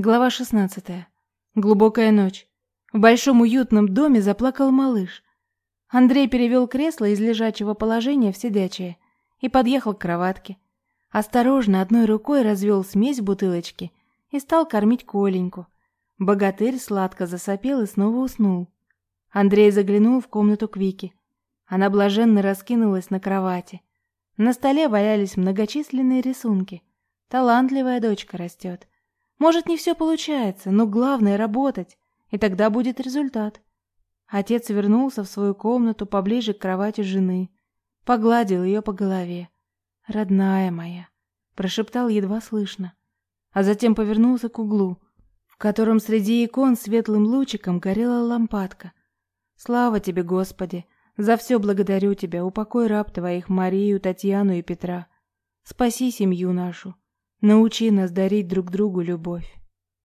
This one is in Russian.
Глава 16. Глубокая ночь. В большом уютном доме заплакал малыш. Андрей перевел кресло из лежачего положения в сидячее и подъехал к кроватке. Осторожно одной рукой развел смесь в бутылочке и стал кормить Коленьку. Богатырь сладко засопел и снова уснул. Андрей заглянул в комнату к Вике. Она блаженно раскинулась на кровати. На столе валялись многочисленные рисунки. Талантливая дочка растет. Может, не все получается, но главное — работать, и тогда будет результат. Отец вернулся в свою комнату поближе к кровати жены, погладил ее по голове. «Родная моя», — прошептал едва слышно, а затем повернулся к углу, в котором среди икон светлым лучиком горела лампадка. «Слава тебе, Господи! За все благодарю тебя, упокой раб твоих Марию, Татьяну и Петра. Спаси семью нашу, Научи нас дарить друг другу любовь.